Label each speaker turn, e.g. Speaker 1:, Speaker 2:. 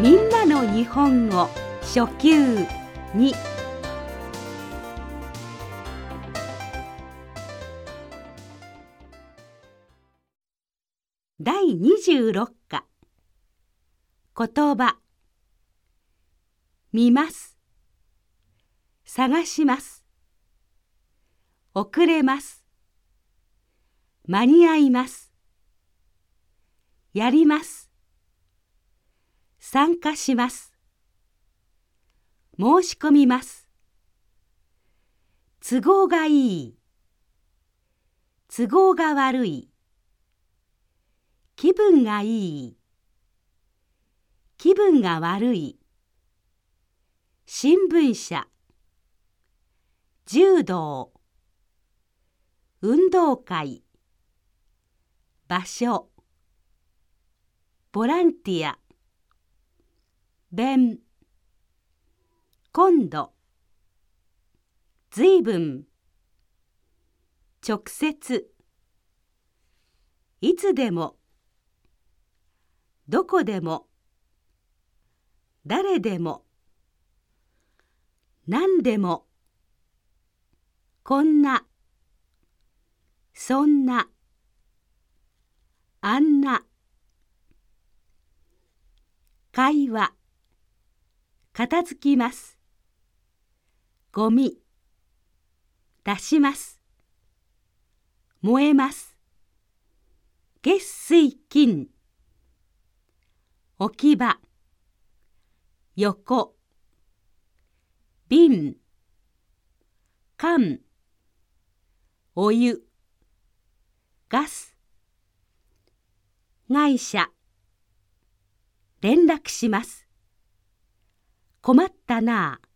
Speaker 1: みんなの日本語初級に第26課。言葉。見ます。探します。遅れます。間に合います。やります。参加します。申し込みます。都合がいい。都合が悪い。気分がいい。気分が悪い。新聞社。柔道。運動会。場所。ボランティア。弁。今度。ずいぶん直接。いつでも。どこでも。誰でも。何でも。こんな。そんな。あんな。会話。片付きます。ゴミ出します。燃えます。月水金置き場横瓶缶お湯ガス会社連絡します。困ったなあ。